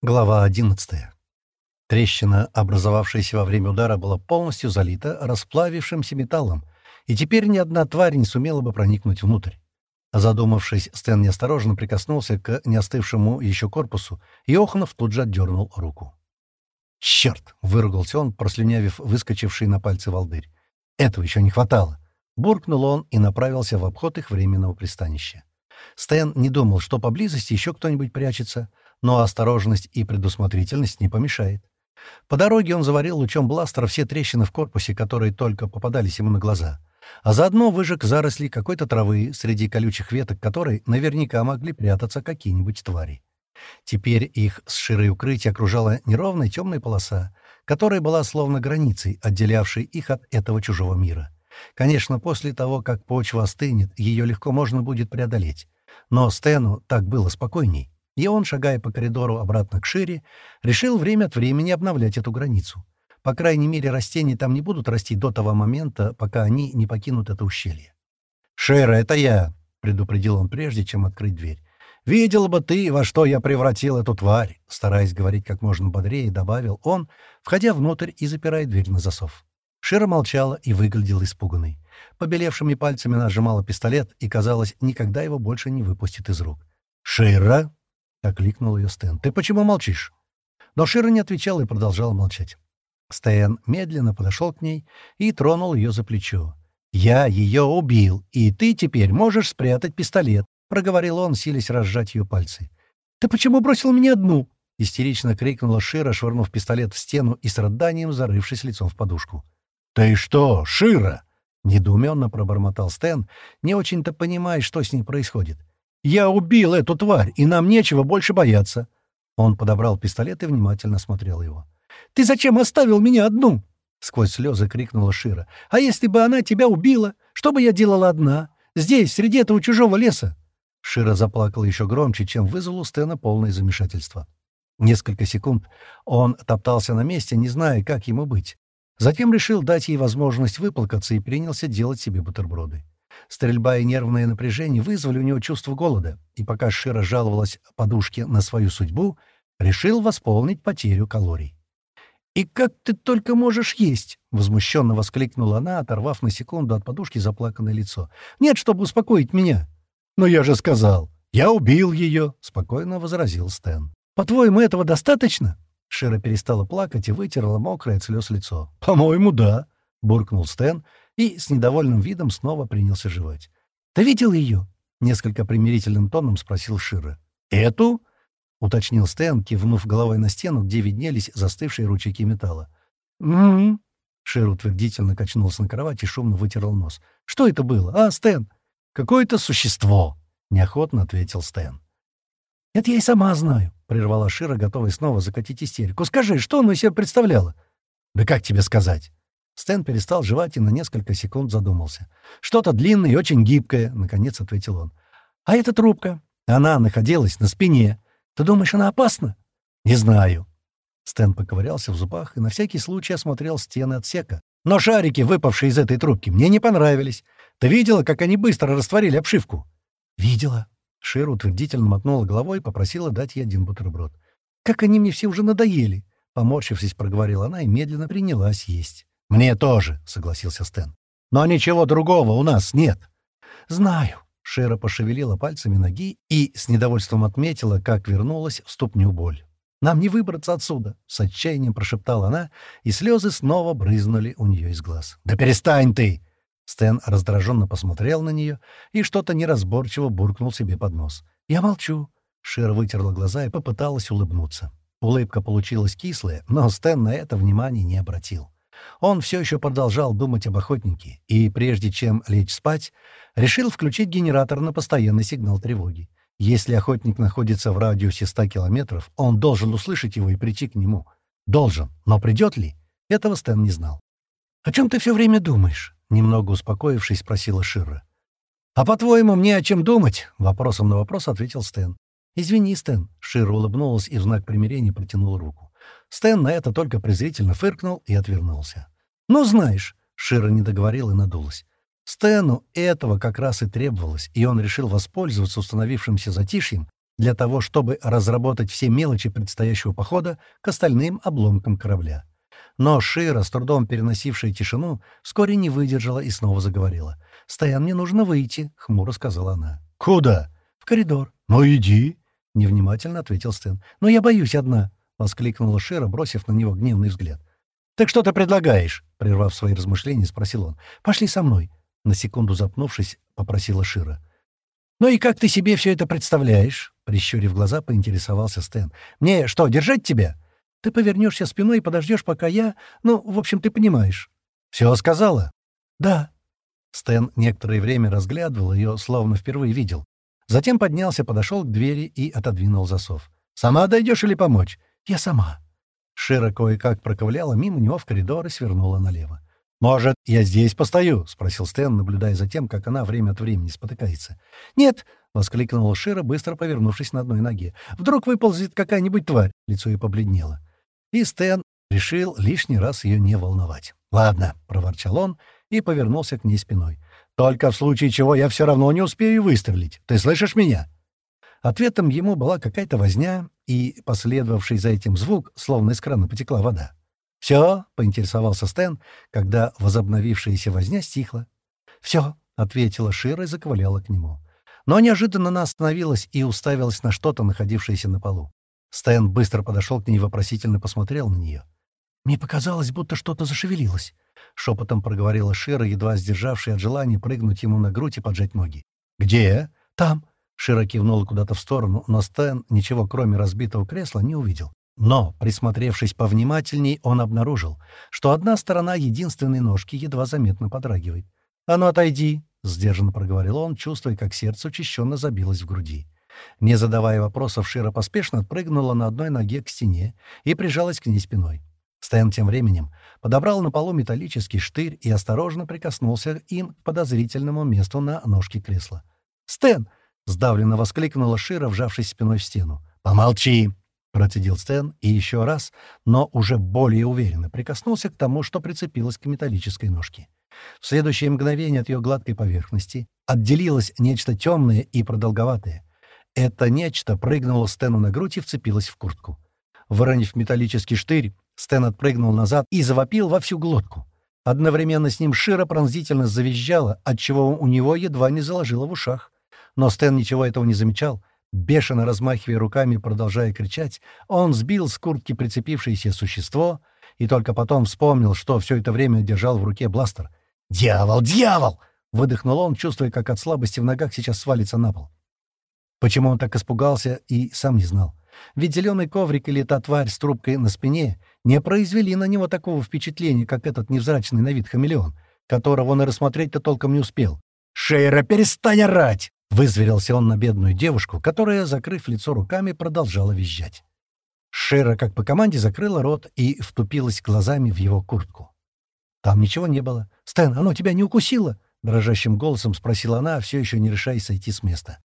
Глава 11. Трещина, образовавшаяся во время удара, была полностью залита расплавившимся металлом, и теперь ни одна тварь не сумела бы проникнуть внутрь. Задумавшись, Стэн неосторожно прикоснулся к неостывшему еще корпусу, и Оханов тут же отдернул руку. «Черт!» — выругался он, прослюнявив выскочивший на пальцы волдырь. «Этого еще не хватало!» Буркнул он и направился в обход их временного пристанища. Стэн не думал, что поблизости еще кто-нибудь прячется, но осторожность и предусмотрительность не помешает. По дороге он заварил лучом бластера все трещины в корпусе, которые только попадались ему на глаза, а заодно выжег заросли какой-то травы, среди колючих веток которой наверняка могли прятаться какие-нибудь твари. Теперь их с широй укрытия окружала неровная темная полоса, которая была словно границей, отделявшей их от этого чужого мира. Конечно, после того, как почва остынет, ее легко можно будет преодолеть. Но Стэну так было спокойней. И он, шагая по коридору обратно к шире, решил время от времени обновлять эту границу. По крайней мере, растения там не будут расти до того момента, пока они не покинут это ущелье. «Шира, это я!» — предупредил он прежде, чем открыть дверь. «Видел бы ты, во что я превратил эту тварь!» Стараясь говорить как можно бодрее, добавил он, входя внутрь и запирая дверь на засов. Шира молчала и выглядела испуганной. Побелевшими пальцами она сжимала пистолет и, казалось, никогда его больше не выпустит из рук. «Шира!» — окликнул ее Стэн. «Ты почему молчишь?» Но Шира не отвечала и продолжала молчать. Стэн медленно подошел к ней и тронул ее за плечо. «Я ее убил, и ты теперь можешь спрятать пистолет», — проговорил он, силясь разжать ее пальцы. «Ты почему бросил меня одну?» — истерично крикнула Шира, швырнув пистолет в стену и с рыданием зарывшись лицом в подушку. «Ты что, Шира?» — недоуменно пробормотал Стэн, не очень-то понимая, что с ней происходит. «Я убил эту тварь, и нам нечего больше бояться». Он подобрал пистолет и внимательно смотрел его. «Ты зачем оставил меня одну?» — сквозь слезы крикнула Шира. «А если бы она тебя убила, что бы я делала одна? Здесь, среди этого чужого леса?» Шира заплакала еще громче, чем вызвал у Стэна полное замешательство. Несколько секунд он топтался на месте, не зная, как ему быть. Затем решил дать ей возможность выплакаться и принялся делать себе бутерброды. Стрельба и нервное напряжение вызвали у него чувство голода, и пока Шира жаловалась подушке на свою судьбу, решил восполнить потерю калорий. «И как ты только можешь есть?» — возмущенно воскликнула она, оторвав на секунду от подушки заплаканное лицо. «Нет, чтобы успокоить меня». «Но я же сказал, я убил ее», — спокойно возразил Стэн. «По-твоему, этого достаточно?» Шира перестала плакать и вытерла мокрое от слез лицо. «По-моему, да», — буркнул Стэн и с недовольным видом снова принялся жевать. «Ты видел ее?» — несколько примирительным тоном спросил Шира. «Эту?» — уточнил Стэн, кивнув головой на стену, где виднелись застывшие ручейки металла. «Угу». Шир утвердительно качнулся на кровати и шумно вытерл нос. «Что это было? А, Стэн?» «Какое-то существо», — неохотно ответил Стэн. «Это я и сама знаю», — прервала Шира, готовая снова закатить истерику. «Скажи, что оно из себя представляло?» «Да как тебе сказать?» Стэн перестал жевать и на несколько секунд задумался. «Что-то длинное и очень гибкое», — наконец ответил он. «А эта трубка? Она находилась на спине. Ты думаешь, она опасна?» «Не знаю». Стэн поковырялся в зубах и на всякий случай осмотрел стены отсека. «Но шарики, выпавшие из этой трубки, мне не понравились. Ты видела, как они быстро растворили обшивку?» «Видела». Шир утвердительно мотнула головой и попросила дать ей один бутерброд. «Как они мне все уже надоели!» Поморщившись, проговорила она и медленно принялась есть. «Мне тоже», — согласился Стэн. «Но ничего другого у нас нет». «Знаю». Шера пошевелила пальцами ноги и с недовольством отметила, как вернулась в ступню боль. «Нам не выбраться отсюда!» — с отчаянием прошептала она, и слезы снова брызнули у нее из глаз. «Да перестань ты!» Стэн раздраженно посмотрел на нее и что-то неразборчиво буркнул себе под нос. «Я молчу». Шера вытерла глаза и попыталась улыбнуться. Улыбка получилась кислая, но Стэн на это внимания не обратил. Он все еще продолжал думать об охотнике и, прежде чем лечь спать, решил включить генератор на постоянный сигнал тревоги. Если охотник находится в радиусе 100 километров, он должен услышать его и прийти к нему. Должен. Но придет ли? Этого Стэн не знал. «О чем ты все время думаешь?» — немного успокоившись, спросила Шира. «А по-твоему, мне о чем думать?» — вопросом на вопрос ответил Стэн. «Извини, Стэн». Шира улыбнулась и в знак примирения протянула руку. Стэн на это только презрительно фыркнул и отвернулся. «Ну, знаешь», — Шира не договорил и надулась. Стэну этого как раз и требовалось, и он решил воспользоваться установившимся затишьем, для того, чтобы разработать все мелочи предстоящего похода к остальным обломкам корабля. Но Шира, с трудом переносившая тишину, вскоре не выдержала и снова заговорила. «Стоян, мне нужно выйти», — хмуро сказала она. «Куда?» «В коридор». «Ну иди», — невнимательно ответил Стэн. «Но я боюсь одна», — воскликнула Шира, бросив на него гневный взгляд. «Так что ты предлагаешь?» — прервав свои размышления, спросил он. «Пошли со мной», — на секунду запнувшись, попросила Шира. «Ну и как ты себе все это представляешь?» — прищурив глаза, поинтересовался Стэн. «Мне что, держать тебя?» «Ты повернешься спиной и подождешь, пока я... Ну, в общем, ты понимаешь». «Все сказала?» «Да». Стэн некоторое время разглядывал ее, словно впервые видел. Затем поднялся, подошел к двери и отодвинул засов. «Сама дойдешь или помочь?» «Я сама». Шира кое-как проковыляла мимо него в коридор и свернула налево. «Может, я здесь постою?» — спросил Стэн, наблюдая за тем, как она время от времени спотыкается. «Нет!» — воскликнула Шира, быстро повернувшись на одной ноге. «Вдруг выползет какая-нибудь тварь!» — лицо ее побледнело. И Стэн решил лишний раз ее не волновать. «Ладно», — проворчал он и повернулся к ней спиной. «Только в случае чего я все равно не успею выстрелить. Ты слышишь меня?» Ответом ему была какая-то возня и последовавший за этим звук, словно из крана потекла вода. «Все?» — поинтересовался Стэн, когда возобновившаяся возня стихла. «Все», — ответила Шира и заковыляла к нему. Но неожиданно она остановилась и уставилась на что-то, находившееся на полу. Стэн быстро подошел к ней и вопросительно посмотрел на нее. «Мне показалось, будто что-то зашевелилось», — шепотом проговорила Шира, едва сдержавшая от желания прыгнуть ему на грудь и поджать ноги. «Где?» «Там». Шира кивнула куда-то в сторону, но Стэн ничего, кроме разбитого кресла, не увидел. Но, присмотревшись повнимательней, он обнаружил, что одна сторона единственной ножки едва заметно подрагивает. «А ну, отойди!» — сдержанно проговорил он, чувствуя, как сердце учащенно забилось в груди. Не задавая вопросов, Шира поспешно отпрыгнула на одной ноге к стене и прижалась к ней спиной. Стэн тем временем подобрал на полу металлический штырь и осторожно прикоснулся им к подозрительному месту на ножке кресла. «Стэн!» — сдавленно воскликнула Шира, вжавшись спиной в стену. «Помолчи!» Процедил Стэн и еще раз, но уже более уверенно прикоснулся к тому, что прицепилось к металлической ножке. В следующее мгновение от ее гладкой поверхности отделилось нечто темное и продолговатое. Это нечто прыгнуло Стэну на грудь и вцепилось в куртку. Выронив металлический штырь, Стэн отпрыгнул назад и завопил во всю глотку. Одновременно с ним Шира пронзительно завизжала, отчего у него едва не заложило в ушах. Но Стэн ничего этого не замечал — Бешено размахивая руками продолжая кричать, он сбил с куртки прицепившееся существо и только потом вспомнил, что все это время держал в руке бластер. «Дьявол! Дьявол!» — выдохнул он, чувствуя, как от слабости в ногах сейчас свалится на пол. Почему он так испугался, и сам не знал. Ведь зеленый коврик или та тварь с трубкой на спине не произвели на него такого впечатления, как этот невзрачный на вид хамелеон, которого он и рассмотреть-то толком не успел. «Шейра, перестань орать!» Вызверился он на бедную девушку, которая, закрыв лицо руками, продолжала визжать. Шера, как по команде, закрыла рот и втупилась глазами в его куртку. Там ничего не было. «Стэн, оно тебя не укусило?» — дрожащим голосом спросила она, все еще не решаясь сойти с места.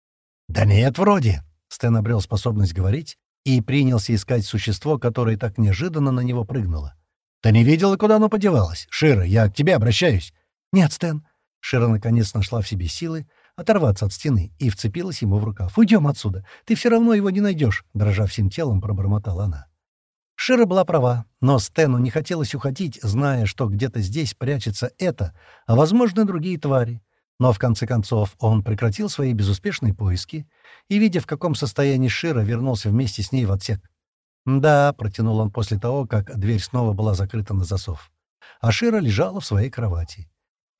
«Да нет, вроде». Стэн обрел способность говорить и принялся искать существо, которое так неожиданно на него прыгнуло. «Ты не видела, куда оно подевалось? Шира, я к тебе обращаюсь». «Нет, Стэн». Шира наконец нашла в себе силы, оторваться от стены и вцепилась ему в рукав. «Уйдем отсюда! Ты все равно его не найдешь!» — дрожа всем телом, пробормотала она. Шира была права, но Стэну не хотелось уходить, зная, что где-то здесь прячется это, а, возможно, другие твари. Но, в конце концов, он прекратил свои безуспешные поиски и, видя, в каком состоянии Шира, вернулся вместе с ней в отсек. «Да», — протянул он после того, как дверь снова была закрыта на засов. А Шира лежала в своей кровати.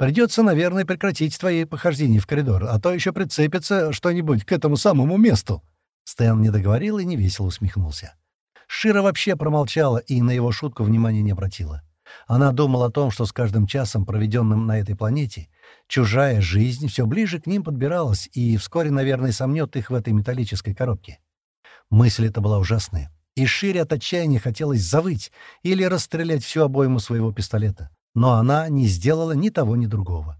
Придется, наверное, прекратить твои похождения в коридор, а то еще прицепится что-нибудь к этому самому месту». Стэн не договорил и невесело усмехнулся. Шира вообще промолчала и на его шутку внимания не обратила. Она думала о том, что с каждым часом, проведенным на этой планете, чужая жизнь все ближе к ним подбиралась и вскоре, наверное, сомнет их в этой металлической коробке. Мысль эта была ужасная, и Шире от отчаяния хотелось завыть или расстрелять всю обойму своего пистолета. Но она не сделала ни того, ни другого.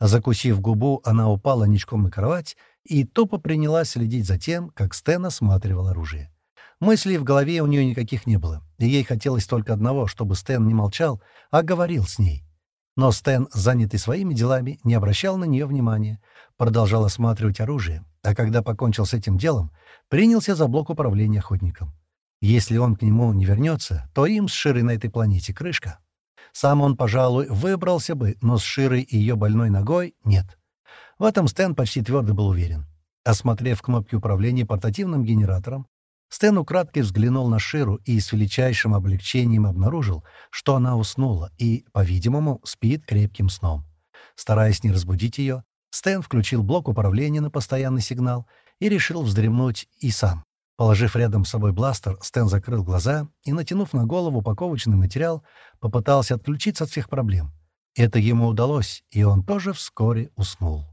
Закусив губу, она упала ничком на кровать и тупо принялась следить за тем, как Стэн осматривал оружие. Мыслей в голове у нее никаких не было, и ей хотелось только одного, чтобы Стэн не молчал, а говорил с ней. Но Стэн, занятый своими делами, не обращал на нее внимания, продолжал осматривать оружие, а когда покончил с этим делом, принялся за блок управления охотником. Если он к нему не вернется, то им с Широй на этой планете крышка. Сам он, пожалуй, выбрался бы, но с Широй и ее больной ногой — нет. В этом Стэн почти твердо был уверен. Осмотрев кнопки управления портативным генератором, Стэн украдкой взглянул на Ширу и с величайшим облегчением обнаружил, что она уснула и, по-видимому, спит крепким сном. Стараясь не разбудить ее, Стэн включил блок управления на постоянный сигнал и решил вздремнуть и сам. Положив рядом с собой бластер, Стэн закрыл глаза и, натянув на голову упаковочный материал, попытался отключиться от всех проблем. Это ему удалось, и он тоже вскоре уснул.